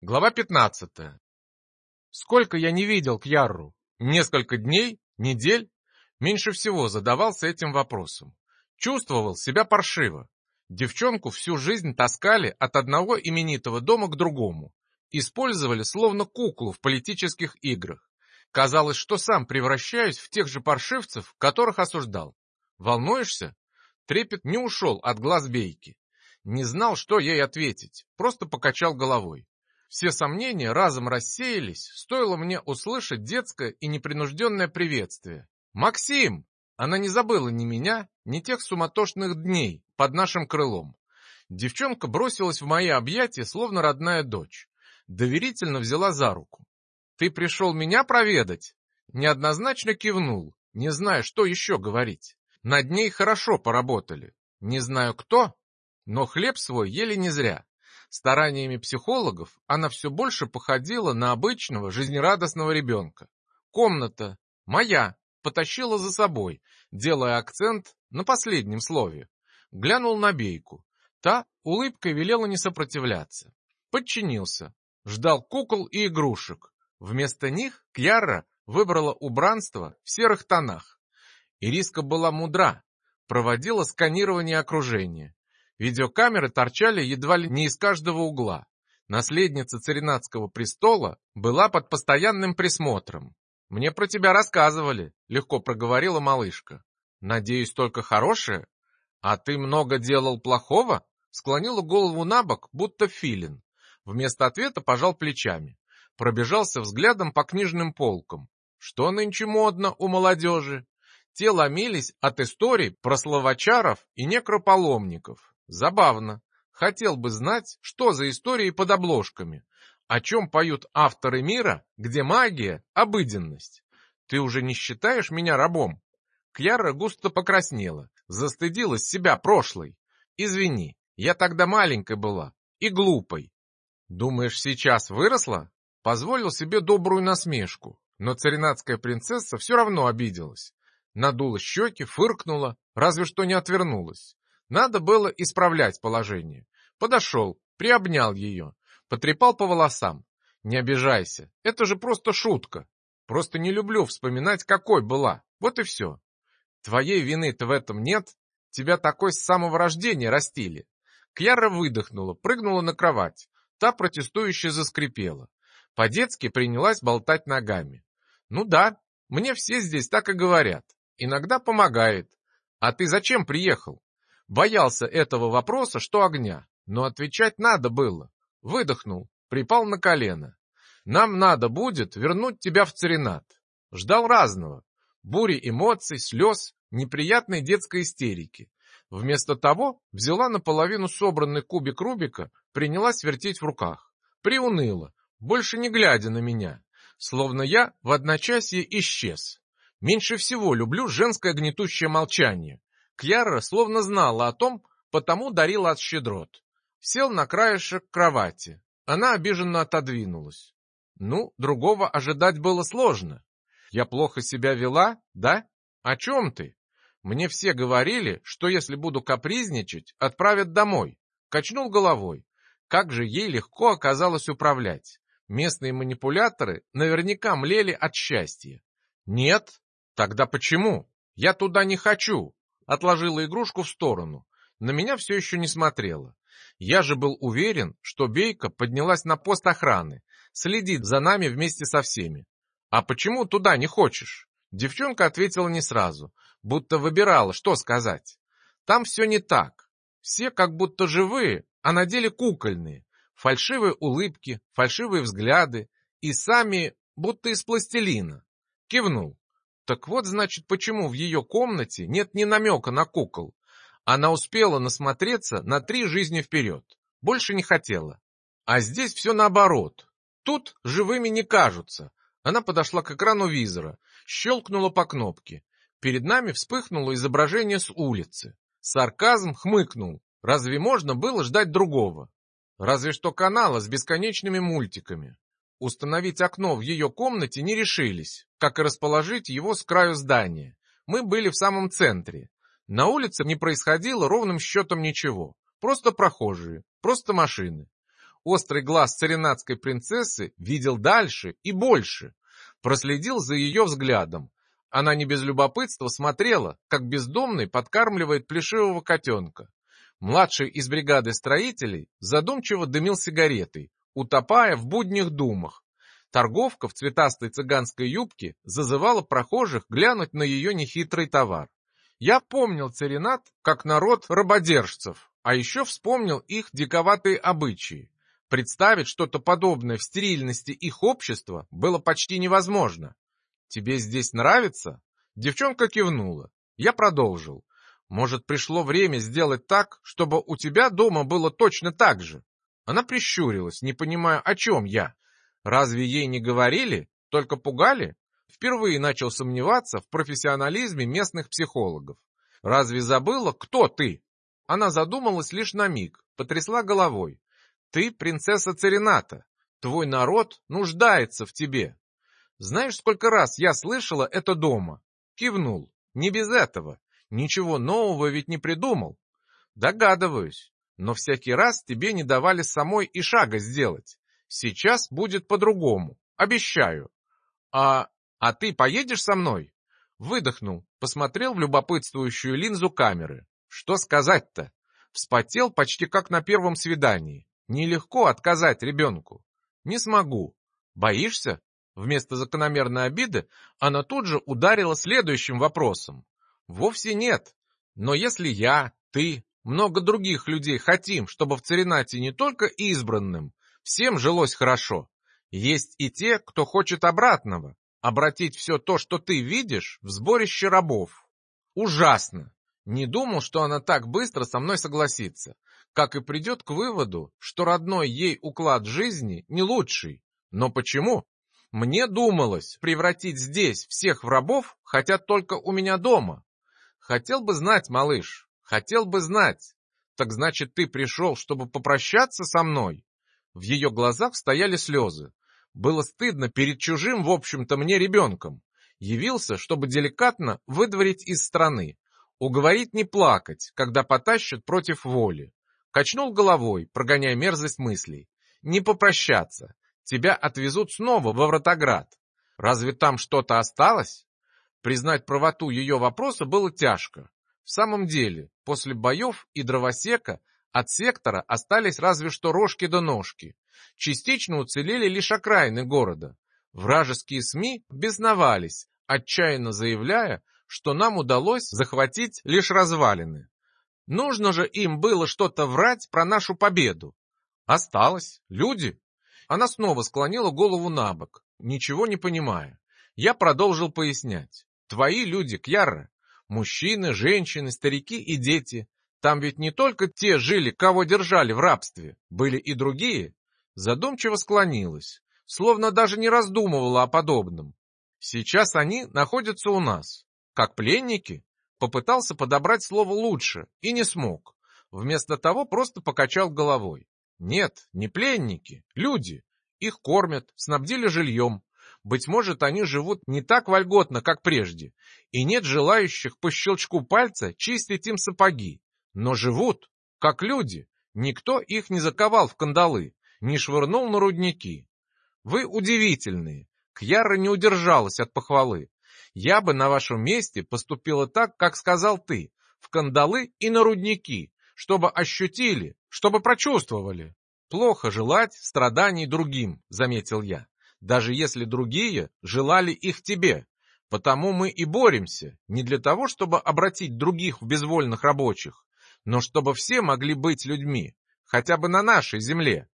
Глава 15. Сколько я не видел Кьярру? Несколько дней? Недель? Меньше всего задавался этим вопросом. Чувствовал себя паршиво. Девчонку всю жизнь таскали от одного именитого дома к другому. Использовали словно куклу в политических играх. Казалось, что сам превращаюсь в тех же паршивцев, которых осуждал. Волнуешься? Трепет не ушел от глаз Бейки. Не знал, что ей ответить, просто покачал головой. Все сомнения разом рассеялись, стоило мне услышать детское и непринужденное приветствие. «Максим!» Она не забыла ни меня, ни тех суматошных дней под нашим крылом. Девчонка бросилась в мои объятия, словно родная дочь. Доверительно взяла за руку. «Ты пришел меня проведать?» Неоднозначно кивнул, не зная, что еще говорить. Над ней хорошо поработали. Не знаю кто, но хлеб свой ели не зря. Стараниями психологов она все больше походила на обычного жизнерадостного ребенка. Комната моя потащила за собой, делая акцент на последнем слове. Глянул на бейку. Та улыбкой велела не сопротивляться. Подчинился. Ждал кукол и игрушек. Вместо них Кьяра выбрала убранство в серых тонах. Ириска была мудра, проводила сканирование окружения. Видеокамеры торчали едва ли не из каждого угла. Наследница царинатского престола была под постоянным присмотром. «Мне про тебя рассказывали», — легко проговорила малышка. «Надеюсь, только хорошее? А ты много делал плохого?» Склонила голову на бок, будто филин. Вместо ответа пожал плечами. Пробежался взглядом по книжным полкам. Что нынче модно у молодежи? Те ломились от историй про словочаров и некропаломников. Забавно. Хотел бы знать, что за истории под обложками. О чем поют авторы мира, где магия – обыденность. Ты уже не считаешь меня рабом? Кьяра густо покраснела, застыдилась себя прошлой. Извини, я тогда маленькой была и глупой. Думаешь, сейчас выросла? Позволил себе добрую насмешку, но царинатская принцесса все равно обиделась. Надула щеки, фыркнула, разве что не отвернулась. Надо было исправлять положение. Подошел, приобнял ее, потрепал по волосам. Не обижайся, это же просто шутка. Просто не люблю вспоминать, какой была. Вот и все. Твоей вины-то в этом нет. Тебя такой с самого рождения растили. Кьяра выдохнула, прыгнула на кровать. Та протестующе заскрипела. По-детски принялась болтать ногами. Ну да, мне все здесь так и говорят. Иногда помогает. А ты зачем приехал? Боялся этого вопроса, что огня, но отвечать надо было. Выдохнул, припал на колено. Нам надо будет вернуть тебя в царинат. Ждал разного. Бури эмоций, слез, неприятной детской истерики. Вместо того взяла наполовину собранный кубик Рубика, принялась вертеть в руках. Приуныла, больше не глядя на меня, словно я в одночасье исчез. Меньше всего люблю женское гнетущее молчание. Кьяра словно знала о том, потому дарила от щедрот. Сел на краешек кровати. Она обиженно отодвинулась. Ну, другого ожидать было сложно. Я плохо себя вела, да? О чем ты? Мне все говорили, что если буду капризничать, отправят домой. Качнул головой. Как же ей легко оказалось управлять. Местные манипуляторы наверняка млели от счастья. Нет? Тогда почему? Я туда не хочу отложила игрушку в сторону. На меня все еще не смотрела. Я же был уверен, что Бейка поднялась на пост охраны, следит за нами вместе со всеми. «А почему туда не хочешь?» Девчонка ответила не сразу, будто выбирала, что сказать. «Там все не так. Все как будто живые, а на деле кукольные. Фальшивые улыбки, фальшивые взгляды и сами будто из пластилина». Кивнул. Так вот, значит, почему в ее комнате нет ни намека на кукол. Она успела насмотреться на три жизни вперед. Больше не хотела. А здесь все наоборот. Тут живыми не кажутся. Она подошла к экрану визора, щелкнула по кнопке. Перед нами вспыхнуло изображение с улицы. Сарказм хмыкнул. Разве можно было ждать другого? Разве что канала с бесконечными мультиками. Установить окно в ее комнате не решились, как и расположить его с краю здания. Мы были в самом центре. На улице не происходило ровным счетом ничего. Просто прохожие, просто машины. Острый глаз царинатской принцессы видел дальше и больше. Проследил за ее взглядом. Она не без любопытства смотрела, как бездомный подкармливает плешивого котенка. Младший из бригады строителей задумчиво дымил сигаретой, утопая в будних думах. Торговка в цветастой цыганской юбке зазывала прохожих глянуть на ее нехитрый товар. Я помнил царинат как народ рабодержцев, а еще вспомнил их диковатые обычаи. Представить что-то подобное в стерильности их общества было почти невозможно. «Тебе здесь нравится?» Девчонка кивнула. Я продолжил. «Может, пришло время сделать так, чтобы у тебя дома было точно так же?» Она прищурилась, не понимая, о чем я. Разве ей не говорили, только пугали? Впервые начал сомневаться в профессионализме местных психологов. Разве забыла, кто ты? Она задумалась лишь на миг, потрясла головой. Ты принцесса Церината. Твой народ нуждается в тебе. Знаешь, сколько раз я слышала это дома? Кивнул. Не без этого. Ничего нового ведь не придумал. Догадываюсь. Но всякий раз тебе не давали самой и шага сделать. Сейчас будет по-другому. Обещаю. А... а ты поедешь со мной? Выдохнул, посмотрел в любопытствующую линзу камеры. Что сказать-то? Вспотел почти как на первом свидании. Нелегко отказать ребенку. Не смогу. Боишься? Вместо закономерной обиды она тут же ударила следующим вопросом. Вовсе нет. Но если я, ты, много других людей хотим, чтобы в Царинате не только избранным, всем жилось хорошо. Есть и те, кто хочет обратного, обратить все то, что ты видишь, в сборище рабов. Ужасно. Не думал, что она так быстро со мной согласится, как и придет к выводу, что родной ей уклад жизни не лучший. Но почему? Мне думалось, превратить здесь всех в рабов хотят только у меня дома. Хотел бы знать, малыш, хотел бы знать. Так значит, ты пришел, чтобы попрощаться со мной? В ее глазах стояли слезы. Было стыдно перед чужим, в общем-то, мне ребенком. Явился, чтобы деликатно выдворить из страны, Уговорить не плакать, когда потащат против воли. Качнул головой, прогоняя мерзость мыслей. Не попрощаться. Тебя отвезут снова во Вратоград. Разве там что-то осталось? Признать правоту ее вопроса было тяжко. В самом деле, после боев и дровосека от сектора остались разве что рожки да ножки. Частично уцелели лишь окраины города. Вражеские СМИ безновались, отчаянно заявляя, что нам удалось захватить лишь развалины. Нужно же им было что-то врать про нашу победу. Осталось. Люди. Она снова склонила голову на бок, ничего не понимая. Я продолжил пояснять. Твои люди, Кьяра, мужчины, женщины, старики и дети. Там ведь не только те жили, кого держали в рабстве, были и другие. Задумчиво склонилась, словно даже не раздумывала о подобном. Сейчас они находятся у нас. Как пленники? Попытался подобрать слово лучше и не смог. Вместо того просто покачал головой. Нет, не пленники, люди. Их кормят, снабдили жильем. Быть может, они живут не так вольготно, как прежде, и нет желающих по щелчку пальца чистить им сапоги. Но живут, как люди. Никто их не заковал в кандалы, не швырнул на рудники. Вы удивительные. Кьяра не удержалась от похвалы. Я бы на вашем месте поступила так, как сказал ты, в кандалы и на рудники, чтобы ощутили, чтобы прочувствовали. Плохо желать страданий другим, заметил я, даже если другие желали их тебе. Потому мы и боремся, не для того, чтобы обратить других в безвольных рабочих, но чтобы все могли быть людьми, хотя бы на нашей земле.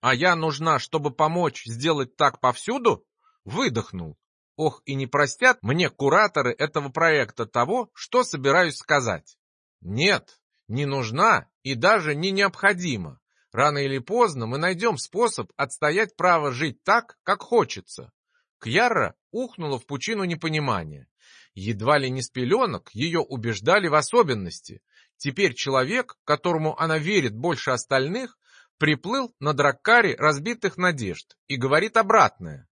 А я нужна, чтобы помочь сделать так повсюду? Выдохнул, Ох, и не простят мне кураторы этого проекта того, что собираюсь сказать. Нет, не нужна и даже не необходима. Рано или поздно мы найдем способ отстоять право жить так, как хочется. Кьяра ухнула в пучину непонимания. Едва ли не с пеленок ее убеждали в особенности. Теперь человек, которому она верит больше остальных, приплыл на драккаре разбитых надежд и говорит обратное.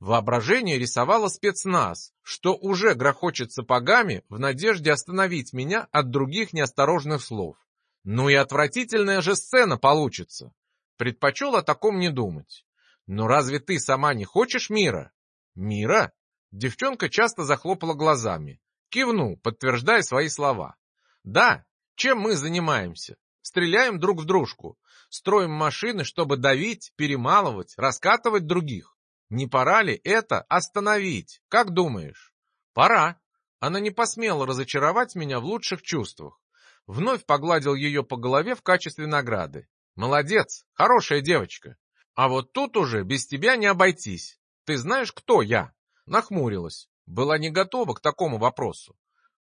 Воображение рисовало спецназ, что уже грохочет сапогами в надежде остановить меня от других неосторожных слов. Ну и отвратительная же сцена получится. Предпочел о таком не думать. Но разве ты сама не хочешь мира? Мира? Девчонка часто захлопала глазами. Кивнул, подтверждая свои слова. Да, чем мы занимаемся? Стреляем друг в дружку. Строим машины, чтобы давить, перемалывать, раскатывать других. Не пора ли это остановить? Как думаешь? Пора. Она не посмела разочаровать меня в лучших чувствах. Вновь погладил ее по голове в качестве награды. Молодец, хорошая девочка. А вот тут уже без тебя не обойтись. Ты знаешь, кто я? Нахмурилась. Была не готова к такому вопросу.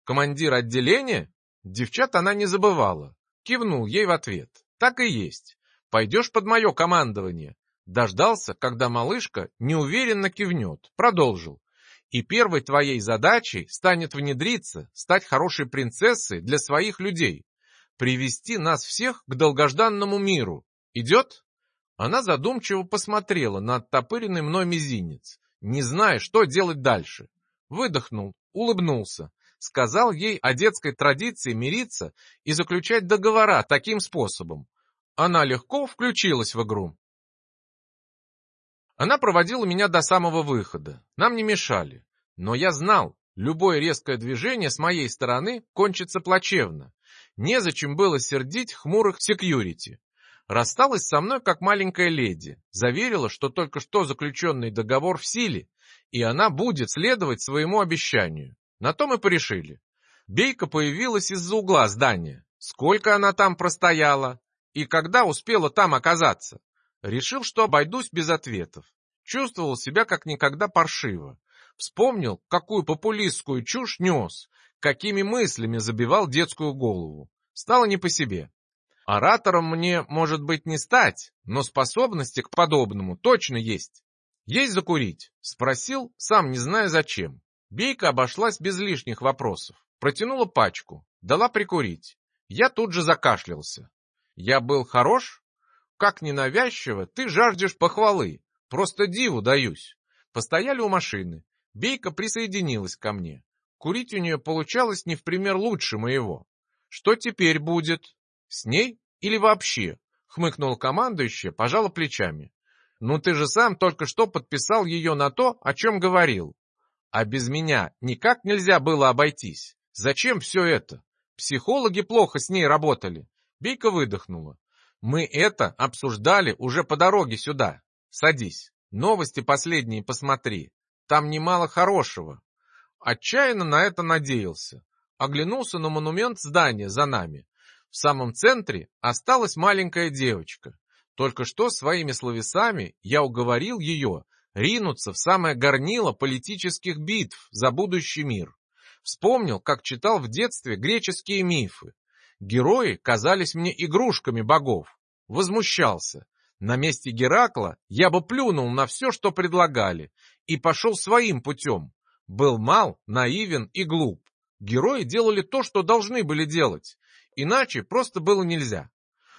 Командир отделения? Девчат она не забывала. Кивнул ей в ответ. Так и есть. Пойдешь под мое командование. Дождался, когда малышка неуверенно кивнет. Продолжил. И первой твоей задачей станет внедриться, стать хорошей принцессой для своих людей. Привести нас всех к долгожданному миру. Идет? Она задумчиво посмотрела на оттопыренный мной мизинец, не зная, что делать дальше. Выдохнул, улыбнулся, сказал ей о детской традиции мириться и заключать договора таким способом. Она легко включилась в игру. Она проводила меня до самого выхода. Нам не мешали. Но я знал, любое резкое движение с моей стороны кончится плачевно. Незачем было сердить хмурых секьюрити. Рассталась со мной как маленькая леди, заверила, что только что заключенный договор в силе, и она будет следовать своему обещанию. На то мы порешили. Бейка появилась из-за угла здания. Сколько она там простояла? И когда успела там оказаться? Решил, что обойдусь без ответов. Чувствовал себя как никогда паршиво. Вспомнил, какую популистскую чушь нес, какими мыслями забивал детскую голову. Стало не по себе. Оратором мне, может быть, не стать, но способности к подобному точно есть. «Есть закурить?» — спросил, сам не зная зачем. Бейка обошлась без лишних вопросов. Протянула пачку, дала прикурить. Я тут же закашлялся. Я был хорош? Как ненавязчиво, ты жаждешь похвалы. Просто диву даюсь. Постояли у машины. Бейка присоединилась ко мне. Курить у нее получалось не в пример лучше моего. Что теперь будет? С ней или вообще? Хмыкнул командующий, пожала плечами. Ну ты же сам только что подписал ее на то, о чем говорил. А без меня никак нельзя было обойтись. Зачем все это? Психологи плохо с ней работали. Бейка выдохнула. Мы это обсуждали уже по дороге сюда. Садись. Новости последние посмотри. Там немало хорошего. Отчаянно на это надеялся. Оглянулся на монумент здания за нами. В самом центре осталась маленькая девочка. Только что своими словесами я уговорил ее ринуться в самое горнило политических битв за будущий мир. Вспомнил, как читал в детстве греческие мифы. Герои казались мне игрушками богов. Возмущался. На месте Геракла я бы плюнул на все, что предлагали, и пошел своим путем. Был мал, наивен и глуп. Герои делали то, что должны были делать. Иначе просто было нельзя.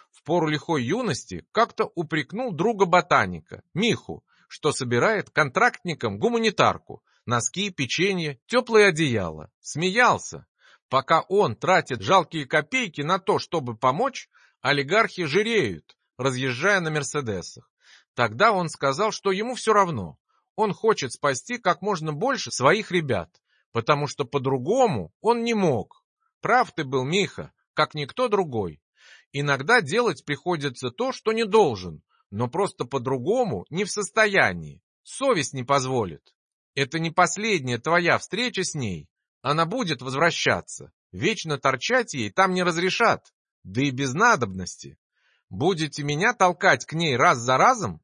В пору лихой юности как-то упрекнул друга-ботаника, Миху, что собирает контрактникам гуманитарку, носки, печенье, теплое одеяло. Смеялся. Пока он тратит жалкие копейки на то, чтобы помочь, олигархи жиреют, разъезжая на Мерседесах. Тогда он сказал, что ему все равно. Он хочет спасти как можно больше своих ребят, потому что по-другому он не мог. Прав ты был, Миха, как никто другой. Иногда делать приходится то, что не должен, но просто по-другому не в состоянии. Совесть не позволит. Это не последняя твоя встреча с ней. Она будет возвращаться. Вечно торчать ей там не разрешат. Да и без надобности. Будете меня толкать к ней раз за разом?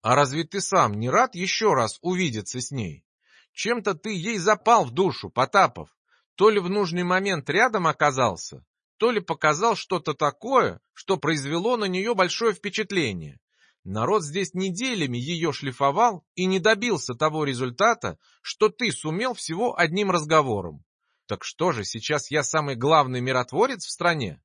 А разве ты сам не рад еще раз увидеться с ней? Чем-то ты ей запал в душу, Потапов. То ли в нужный момент рядом оказался, то ли показал что-то такое, что произвело на нее большое впечатление. Народ здесь неделями ее шлифовал и не добился того результата, что ты сумел всего одним разговором. Так что же, сейчас я самый главный миротворец в стране?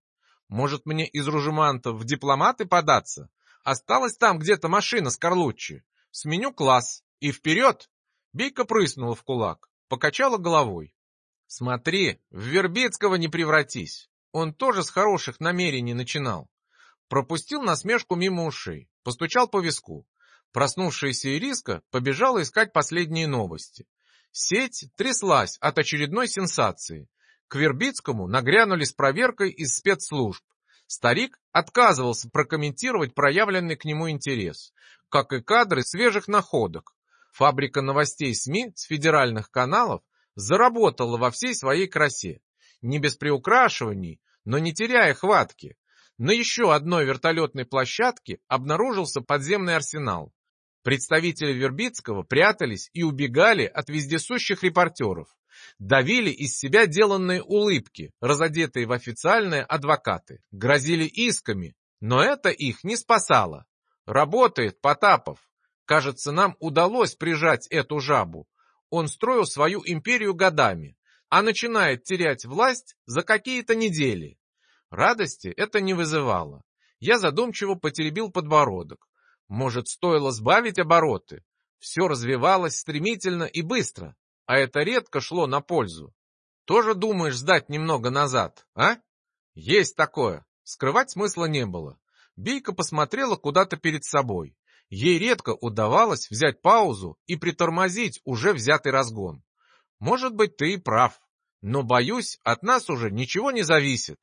Может мне из ружемантов в дипломаты податься? Осталась там где-то машина с Карлуччи. Сменю класс. И вперед! Бейка прыснула в кулак, покачала головой. Смотри, в Вербецкого не превратись. Он тоже с хороших намерений начинал. Пропустил насмешку мимо ушей. Постучал по виску. Проснувшаяся Ириска побежала искать последние новости. Сеть тряслась от очередной сенсации. К Вербицкому нагрянули с проверкой из спецслужб. Старик отказывался прокомментировать проявленный к нему интерес, как и кадры свежих находок. Фабрика новостей СМИ с федеральных каналов заработала во всей своей красе. Не без приукрашиваний, но не теряя хватки. На еще одной вертолетной площадке обнаружился подземный арсенал. Представители Вербицкого прятались и убегали от вездесущих репортеров. Давили из себя деланные улыбки, разодетые в официальные адвокаты. Грозили исками, но это их не спасало. Работает Потапов. Кажется, нам удалось прижать эту жабу. Он строил свою империю годами, а начинает терять власть за какие-то недели. Радости это не вызывало. Я задумчиво потеребил подбородок. Может, стоило сбавить обороты? Все развивалось стремительно и быстро, а это редко шло на пользу. Тоже думаешь сдать немного назад, а? Есть такое. Скрывать смысла не было. Бейка посмотрела куда-то перед собой. Ей редко удавалось взять паузу и притормозить уже взятый разгон. Может быть, ты и прав. Но, боюсь, от нас уже ничего не зависит.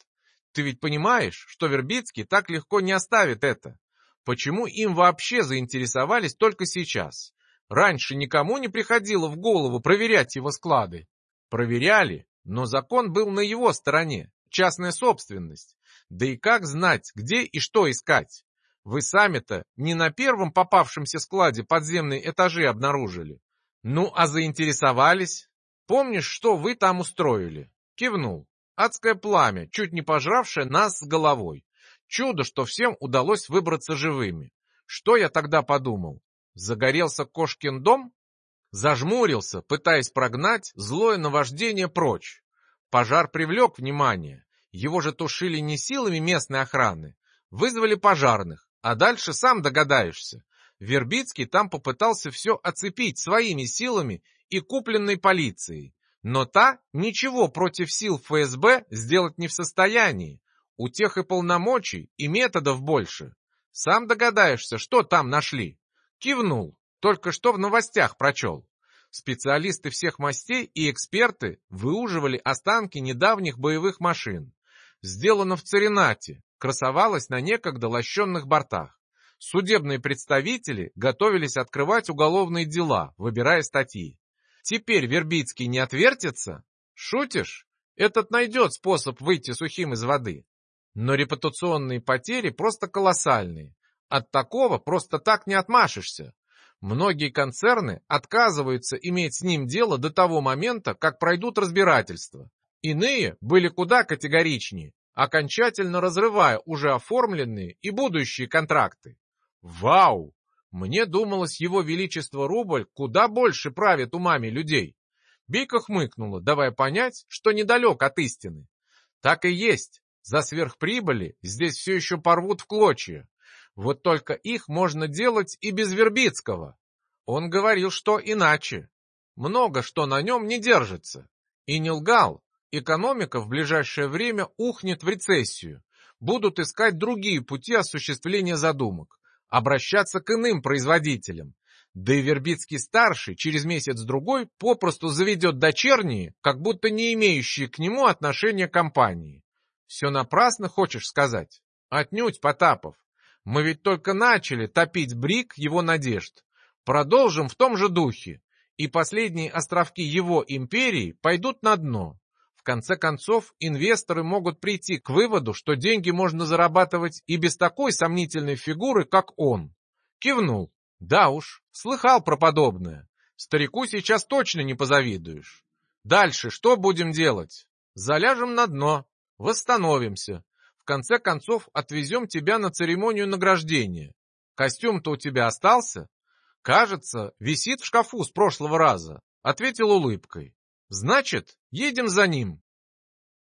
Ты ведь понимаешь, что Вербицкий так легко не оставит это? Почему им вообще заинтересовались только сейчас? Раньше никому не приходило в голову проверять его склады. Проверяли, но закон был на его стороне, частная собственность. Да и как знать, где и что искать? Вы сами-то не на первом попавшемся складе подземные этажи обнаружили. Ну, а заинтересовались? Помнишь, что вы там устроили? Кивнул. Адское пламя, чуть не пожравшее нас с головой. Чудо, что всем удалось выбраться живыми. Что я тогда подумал? Загорелся кошкин дом? Зажмурился, пытаясь прогнать злое наваждение прочь. Пожар привлек внимание. Его же тушили не силами местной охраны. Вызвали пожарных, а дальше сам догадаешься. Вербицкий там попытался все оцепить своими силами и купленной полицией. Но та ничего против сил ФСБ сделать не в состоянии. У тех и полномочий, и методов больше. Сам догадаешься, что там нашли. Кивнул, только что в новостях прочел. Специалисты всех мастей и эксперты выуживали останки недавних боевых машин. Сделано в Царинате, красовалось на некогда лощенных бортах. Судебные представители готовились открывать уголовные дела, выбирая статьи. Теперь Вербицкий не отвертится? Шутишь? Этот найдет способ выйти сухим из воды. Но репутационные потери просто колоссальные. От такого просто так не отмашешься. Многие концерны отказываются иметь с ним дело до того момента, как пройдут разбирательства. Иные были куда категоричнее, окончательно разрывая уже оформленные и будущие контракты. Вау! Мне думалось, его величество рубль куда больше правит умами людей. Бейка хмыкнула, давая понять, что недалек от истины. Так и есть. За сверхприбыли здесь все еще порвут в клочья. Вот только их можно делать и без Вербицкого. Он говорил, что иначе. Много что на нем не держится. И не лгал. Экономика в ближайшее время ухнет в рецессию. Будут искать другие пути осуществления задумок. Обращаться к иным производителям. Да и Вербицкий-старший через месяц-другой попросту заведет дочерние, как будто не имеющие к нему отношения компании. Все напрасно хочешь сказать? Отнюдь, Потапов. Мы ведь только начали топить брик его надежд. Продолжим в том же духе, и последние островки его империи пойдут на дно. Конце концов, инвесторы могут прийти к выводу, что деньги можно зарабатывать и без такой сомнительной фигуры, как он. Кивнул. Да уж, слыхал про подобное. Старику сейчас точно не позавидуешь. Дальше что будем делать? Заляжем на дно, Восстановимся. В конце концов, отвезем тебя на церемонию награждения. Костюм-то у тебя остался? Кажется, висит в шкафу с прошлого раза. Ответил улыбкой. Значит, едем за ним.